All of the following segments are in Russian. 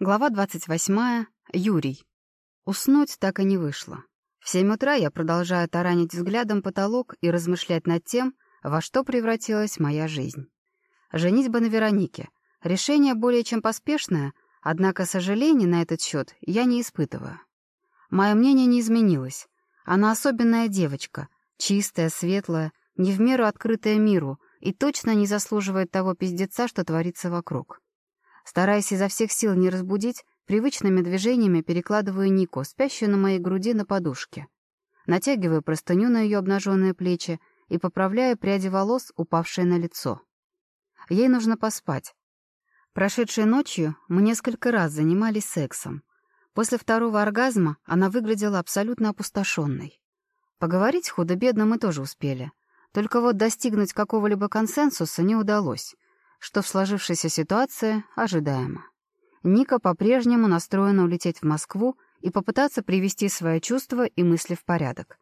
Глава 28. Юрий. Уснуть так и не вышло. В семь утра я продолжаю таранить взглядом потолок и размышлять над тем, во что превратилась моя жизнь. Женитьба на Веронике. Решение более чем поспешное, однако сожалений на этот счет я не испытываю. Мое мнение не изменилось. Она особенная девочка, чистая, светлая, не в меру открытая миру и точно не заслуживает того пиздеца, что творится вокруг. Стараясь изо всех сил не разбудить, привычными движениями перекладываю Нику, спящую на моей груди на подушке. Натягиваю простыню на ее обнаженные плечи и поправляю пряди волос, упавшие на лицо. Ей нужно поспать. Прошедшей ночью мы несколько раз занимались сексом. После второго оргазма она выглядела абсолютно опустошенной. Поговорить худо-бедно мы тоже успели. Только вот достигнуть какого-либо консенсуса не удалось что в сложившейся ситуации ожидаемо. Ника по-прежнему настроена улететь в Москву и попытаться привести свои чувства и мысли в порядок.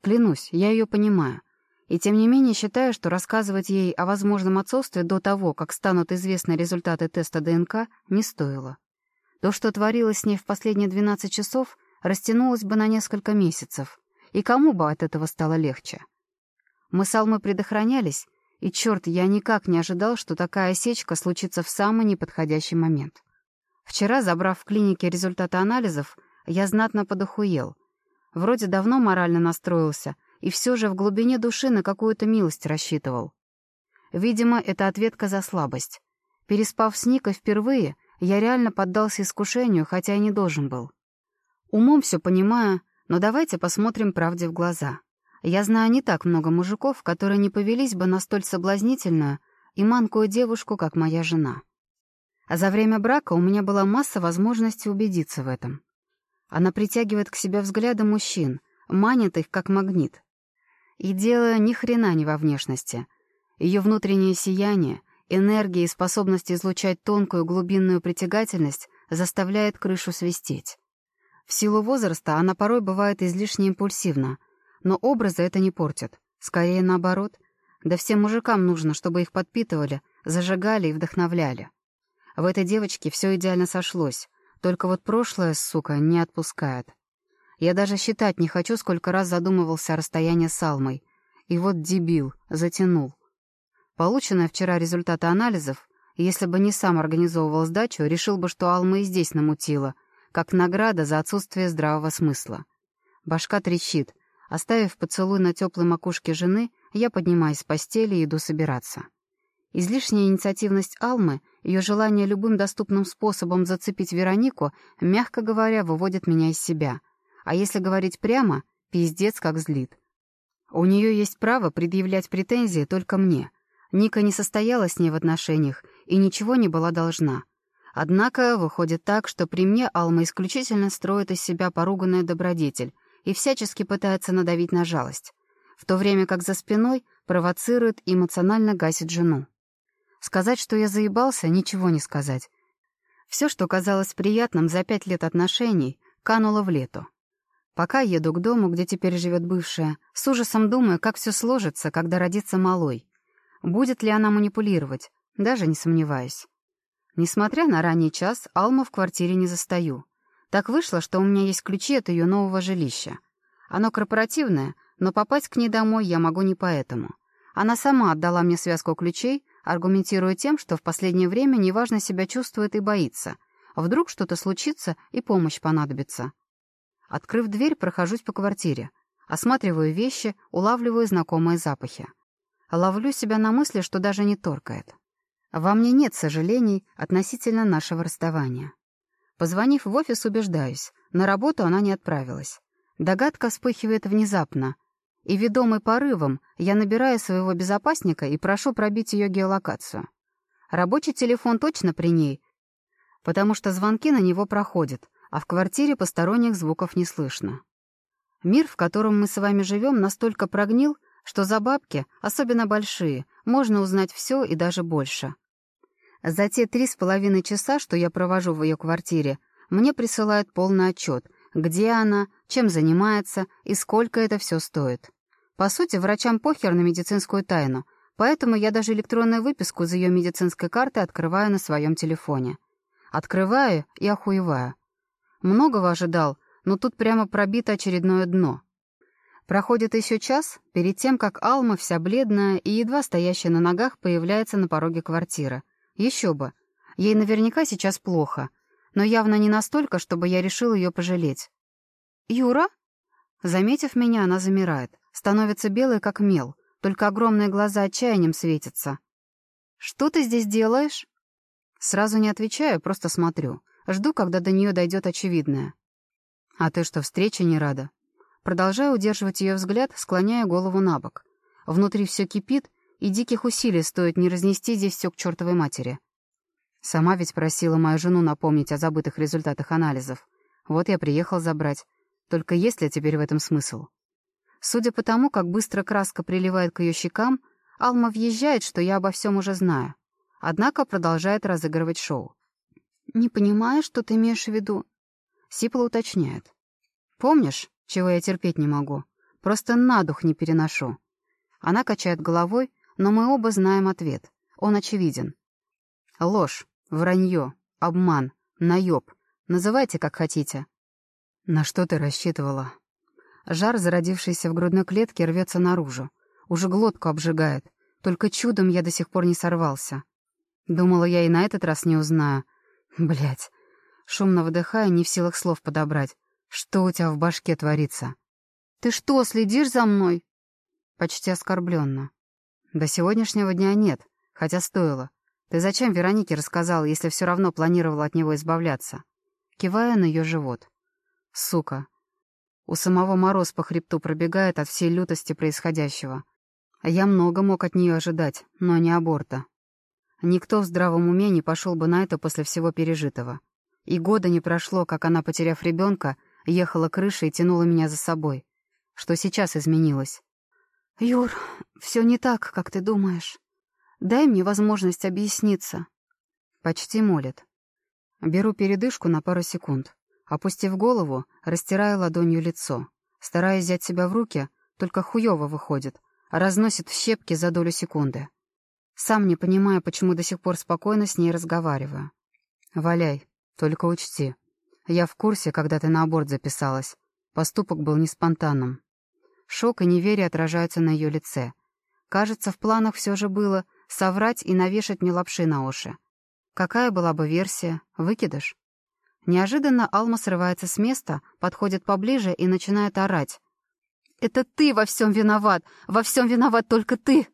Клянусь, я ее понимаю. И тем не менее считаю, что рассказывать ей о возможном отцовстве до того, как станут известны результаты теста ДНК, не стоило. То, что творилось с ней в последние 12 часов, растянулось бы на несколько месяцев. И кому бы от этого стало легче? Мы с Алмой предохранялись, и черт, я никак не ожидал, что такая осечка случится в самый неподходящий момент. Вчера, забрав в клинике результаты анализов, я знатно подохуел. Вроде давно морально настроился, и все же в глубине души на какую-то милость рассчитывал. Видимо, это ответка за слабость. Переспав с Никой впервые, я реально поддался искушению, хотя и не должен был. Умом все понимаю, но давайте посмотрим правде в глаза. Я знаю не так много мужиков, которые не повелись бы на столь соблазнительную и манкую девушку, как моя жена. А за время брака у меня была масса возможностей убедиться в этом. Она притягивает к себе взгляды мужчин, манит их как магнит. И дело ни хрена не во внешности. Ее внутреннее сияние, энергия и способность излучать тонкую глубинную притягательность заставляет крышу свистеть. В силу возраста она порой бывает излишне импульсивна, но образы это не портит. Скорее наоборот. Да всем мужикам нужно, чтобы их подпитывали, зажигали и вдохновляли. В этой девочке все идеально сошлось. Только вот прошлое, сука, не отпускает. Я даже считать не хочу, сколько раз задумывался о расстоянии с Алмой. И вот дебил, затянул. Полученные вчера результаты анализов, если бы не сам организовывал сдачу, решил бы, что Алма и здесь намутила, как награда за отсутствие здравого смысла. Башка трещит, Оставив поцелуй на теплой макушке жены, я поднимаюсь с постели и иду собираться. Излишняя инициативность Алмы, ее желание любым доступным способом зацепить Веронику, мягко говоря, выводит меня из себя. А если говорить прямо, пиздец как злит. У нее есть право предъявлять претензии только мне. Ника не состояла с ней в отношениях и ничего не была должна. Однако выходит так, что при мне Алма исключительно строит из себя поруганная добродетель, и всячески пытается надавить на жалость, в то время как за спиной провоцирует и эмоционально гасит жену. Сказать, что я заебался, ничего не сказать. Все, что казалось приятным за пять лет отношений, кануло в лету. Пока еду к дому, где теперь живет бывшая, с ужасом думаю, как все сложится, когда родится малой. Будет ли она манипулировать, даже не сомневаюсь. Несмотря на ранний час, Алма в квартире не застаю. Так вышло, что у меня есть ключи от ее нового жилища. Оно корпоративное, но попасть к ней домой я могу не поэтому. Она сама отдала мне связку ключей, аргументируя тем, что в последнее время неважно себя чувствует и боится. Вдруг что-то случится и помощь понадобится. Открыв дверь, прохожусь по квартире. Осматриваю вещи, улавливаю знакомые запахи. Ловлю себя на мысли, что даже не торкает. Во мне нет сожалений относительно нашего расставания. Позвонив в офис, убеждаюсь. На работу она не отправилась. Догадка вспыхивает внезапно. И, ведомый порывом, я набираю своего безопасника и прошу пробить ее геолокацию. Рабочий телефон точно при ней, потому что звонки на него проходят, а в квартире посторонних звуков не слышно. Мир, в котором мы с вами живем, настолько прогнил, что за бабки, особенно большие, можно узнать все и даже больше. За те три с половиной часа, что я провожу в ее квартире, мне присылают полный отчет, где она, чем занимается и сколько это все стоит. По сути, врачам похер на медицинскую тайну, поэтому я даже электронную выписку из ее медицинской карты открываю на своем телефоне. Открываю и охуеваю. Многого ожидал, но тут прямо пробито очередное дно. Проходит еще час, перед тем, как Алма, вся бледная и едва стоящая на ногах, появляется на пороге квартиры. Еще бы. Ей наверняка сейчас плохо, но явно не настолько, чтобы я решил ее пожалеть. «Юра?» Заметив меня, она замирает, становится белой, как мел, только огромные глаза отчаянием светятся. «Что ты здесь делаешь?» Сразу не отвечаю, просто смотрю. Жду, когда до нее дойдет очевидное. «А ты что, встрече не рада?» Продолжаю удерживать ее взгляд, склоняя голову на бок. Внутри все кипит, и диких усилий стоит не разнести здесь все к чертовой матери. Сама ведь просила мою жену напомнить о забытых результатах анализов. Вот я приехал забрать. Только есть ли теперь в этом смысл? Судя по тому, как быстро краска приливает к ее щекам, Алма въезжает, что я обо всем уже знаю. Однако продолжает разыгрывать шоу. «Не понимаю, что ты имеешь в виду?» Сипла уточняет. «Помнишь, чего я терпеть не могу? Просто на дух не переношу». Она качает головой, но мы оба знаем ответ. Он очевиден. Ложь, вранье, обман, наеб. Называйте, как хотите. На что ты рассчитывала? Жар, зародившийся в грудной клетке, рвется наружу. Уже глотку обжигает. Только чудом я до сих пор не сорвался. Думала, я и на этот раз не узнаю. Блять. Шумно выдыхая, не в силах слов подобрать. Что у тебя в башке творится? Ты что, следишь за мной? Почти оскорбленно. До сегодняшнего дня нет, хотя стоило. Ты зачем Веронике рассказал, если все равно планировал от него избавляться? Кивая на ее живот. Сука. У самого мороз по хребту пробегает от всей лютости происходящего. А я много мог от нее ожидать, но не аборта. Никто в здравом уме не пошел бы на это после всего пережитого. И года не прошло, как она, потеряв ребенка, ехала крышей и тянула меня за собой. Что сейчас изменилось? «Юр, все не так, как ты думаешь. Дай мне возможность объясниться». Почти молит. Беру передышку на пару секунд. Опустив голову, растираю ладонью лицо. Стараясь взять себя в руки, только хуёво выходит, а разносит в щепки за долю секунды. Сам не понимаю, почему до сих пор спокойно с ней разговариваю. «Валяй, только учти. Я в курсе, когда ты на аборт записалась. Поступок был не спонтанным». Шок и неверие отражаются на ее лице. Кажется, в планах все же было соврать и навешать мне лапши на уши. Какая была бы версия? Выкидыш? Неожиданно Алма срывается с места, подходит поближе и начинает орать. «Это ты во всем виноват! Во всем виноват только ты!»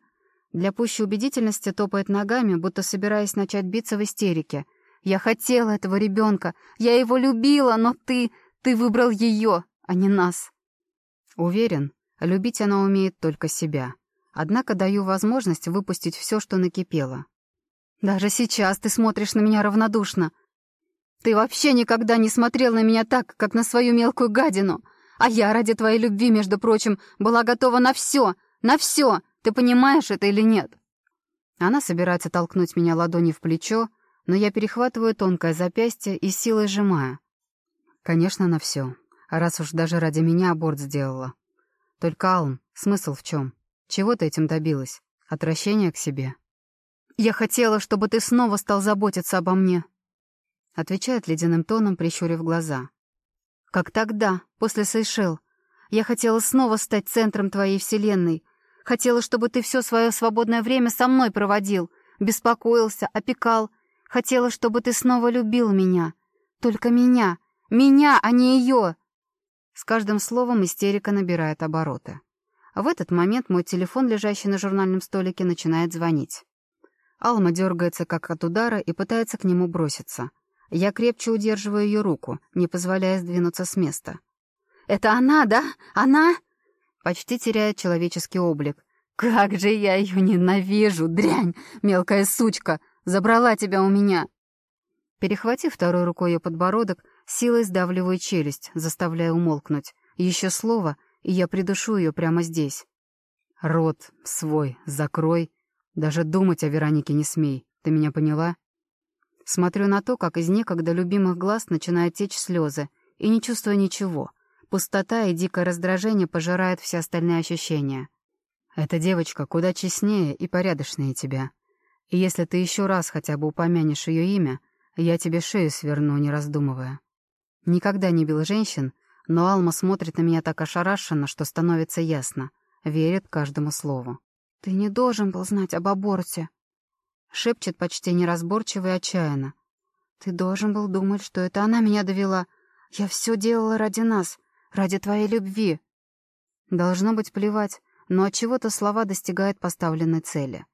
Для пущей убедительности топает ногами, будто собираясь начать биться в истерике. «Я хотела этого ребенка! Я его любила, но ты... Ты выбрал ее, а не нас!» Уверен, любить она умеет только себя. Однако даю возможность выпустить все, что накипело. «Даже сейчас ты смотришь на меня равнодушно. Ты вообще никогда не смотрел на меня так, как на свою мелкую гадину. А я ради твоей любви, между прочим, была готова на все, на все!» Ты понимаешь это или нет?» Она собирается толкнуть меня ладони в плечо, но я перехватываю тонкое запястье и силой сжимаю. Конечно, на все, раз уж даже ради меня аборт сделала. Только, Алм, смысл в чем? Чего ты этим добилась? Отвращение к себе? «Я хотела, чтобы ты снова стал заботиться обо мне», — отвечает ледяным тоном, прищурив глаза. «Как тогда, после Сейшел. Я хотела снова стать центром твоей вселенной, Хотела, чтобы ты все свое свободное время со мной проводил, беспокоился, опекал. Хотела, чтобы ты снова любил меня. Только меня. Меня, а не ее. С каждым словом истерика набирает обороты. В этот момент мой телефон, лежащий на журнальном столике, начинает звонить. Алма дергается как от удара и пытается к нему броситься. Я крепче удерживаю ее руку, не позволяя сдвинуться с места. «Это она, да? Она?» почти теряет человеческий облик. «Как же я ее ненавижу, дрянь, мелкая сучка! Забрала тебя у меня!» Перехватив второй рукой ее подбородок, силой сдавливаю челюсть, заставляя умолкнуть. Еще слово, и я придушу ее прямо здесь. «Рот свой закрой. Даже думать о Веронике не смей. Ты меня поняла?» Смотрю на то, как из некогда любимых глаз начинают течь слезы, и не чувствую ничего — Пустота и дикое раздражение пожирают все остальные ощущения. Эта девочка куда честнее и порядочнее тебя. И если ты еще раз хотя бы упомянешь ее имя, Я тебе шею сверну, не раздумывая. Никогда не бил женщин, но Алма смотрит на меня так ошарашенно, что становится ясно. Верит каждому слову. «Ты не должен был знать об аборте», — шепчет почти неразборчиво и отчаянно. «Ты должен был думать, что это она меня довела. Я все делала ради нас, ради твоей любви». Должно быть плевать, но от чего то слова достигают поставленной цели.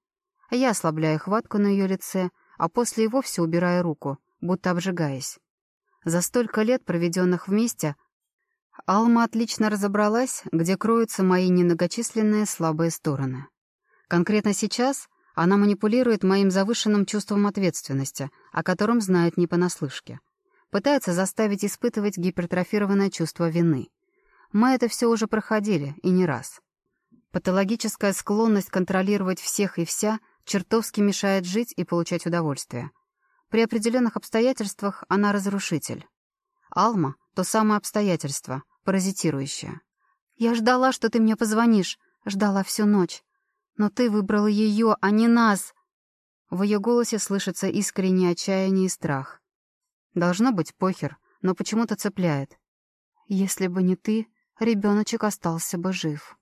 Я ослабляю хватку на ее лице, а после и вовсе убираю руку, будто обжигаясь. За столько лет, проведенных вместе, Алма отлично разобралась, где кроются мои немногочисленные слабые стороны. Конкретно сейчас она манипулирует моим завышенным чувством ответственности, о котором знает не понаслышке. Пытается заставить испытывать гипертрофированное чувство вины. Мы это все уже проходили, и не раз. Патологическая склонность контролировать всех и вся чертовски мешает жить и получать удовольствие. При определенных обстоятельствах она разрушитель. Алма — то самое обстоятельство, паразитирующее. «Я ждала, что ты мне позвонишь. Ждала всю ночь. Но ты выбрала ее, а не нас!» В ее голосе слышится искреннее отчаяние и страх. Должно быть похер, но почему-то цепляет. «Если бы не ты, ребеночек остался бы жив».